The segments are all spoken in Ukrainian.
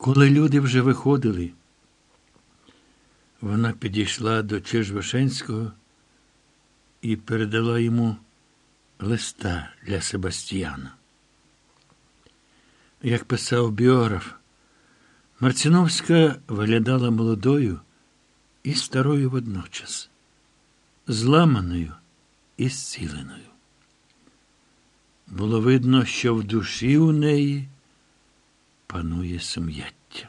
Коли люди вже виходили, вона підійшла до Чижвишенського і передала йому листа для Себастьяна. Як писав біограф, Марціновська виглядала молодою і старою водночас, зламаною і зціленою. Було видно, що в душі у неї панує сум'яття.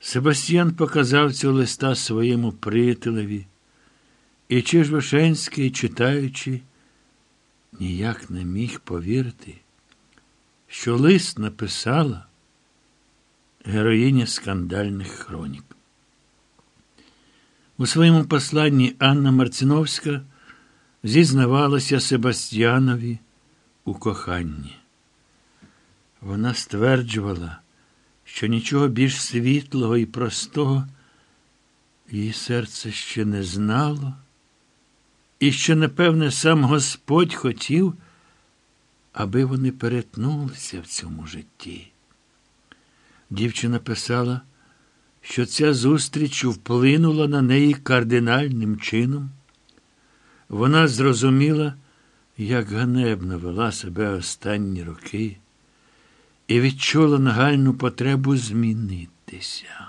Себастьян показав цього листа своєму приятелеві, і Чижвишенський, читаючи, ніяк не міг повірити, що лист написала героїня скандальних хронік. У своєму посланні Анна Марциновська зізнавалася Себастьянові у коханні. Вона стверджувала, що нічого більш світлого і простого її серце ще не знало, і що, напевне, сам Господь хотів, аби вони перетнулися в цьому житті. Дівчина писала, що ця зустріч вплинула на неї кардинальним чином. Вона зрозуміла, як ганебно вела себе останні роки, і відчула нагальну потребу змінитися.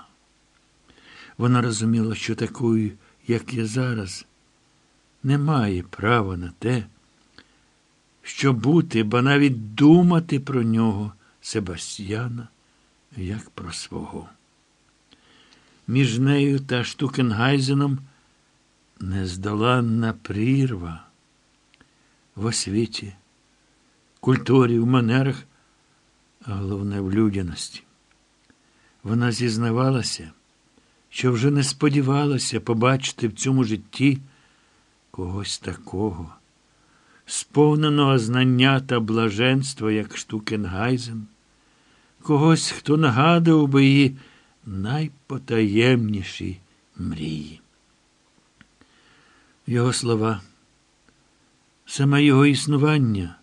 Вона розуміла, що такою, як я зараз, не має права на те, що бути, ба навіть думати про нього Себастьяна, як про свого. Між нею та Штукенгайзеном нездоланна прірва в освіті, культурі, в манерах, а головне в людяності. Вона зізнавалася, що вже не сподівалася побачити в цьому житті когось такого, сповненого знання та блаженства, як Штукенгайзен, когось, хто нагадував би її найпотаємніші мрії. Його слова, саме його існування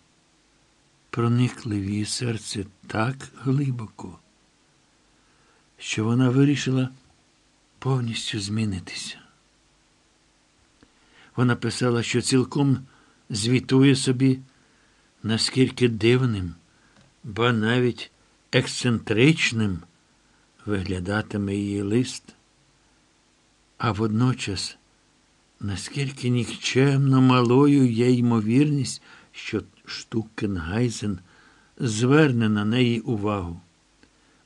проникли в її серце так глибоко, що вона вирішила повністю змінитися. Вона писала, що цілком звітує собі, наскільки дивним, ба навіть ексцентричним виглядатиме її лист, а водночас наскільки нікчемно малою є ймовірність, що Штукенгайзен зверне на неї увагу.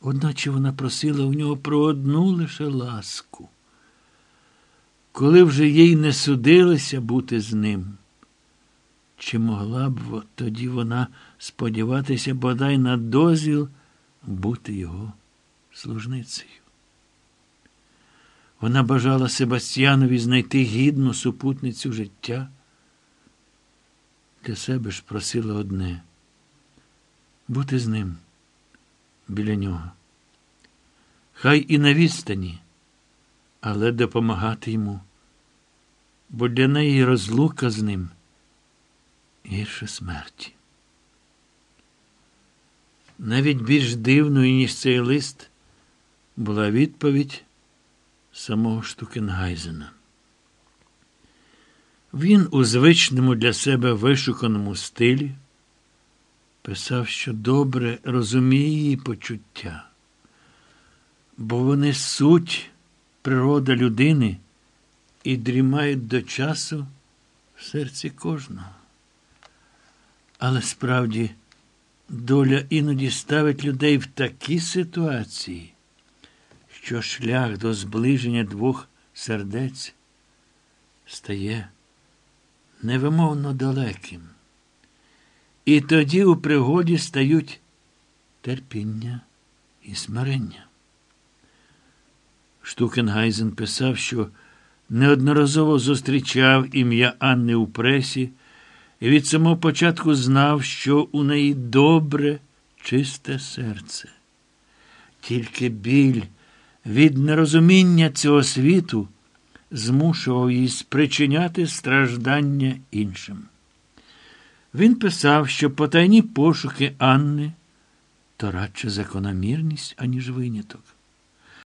Одначе вона просила у нього про одну лише ласку. Коли вже їй не судилося бути з ним, чи могла б тоді вона сподіватися бодай на дозвіл бути його служницею? Вона бажала Себастьянові знайти гідну супутницю життя. Для себе ж просила одне бути з ним біля нього. Хай і на відстані, але допомагати йому, бо для неї розлука з ним гірше смерті. Навіть більш дивною, ніж цей лист, була відповідь самого Штукенгайзена. Він у звичному для себе вишуканому стилі писав, що добре розуміє її почуття, бо вони суть природа людини і дрімають до часу в серці кожного. Але справді доля іноді ставить людей в такі ситуації що шлях до зближення двох сердець стає невимовно далеким. І тоді у пригоді стають терпіння і смирення. Штукенгайзен писав, що неодноразово зустрічав ім'я Анни у пресі і від самого початку знав, що у неї добре, чисте серце. Тільки біль від нерозуміння цього світу змушував її спричиняти страждання іншим. Він писав, що потайні пошуки Анни то радше закономірність, аніж виняток.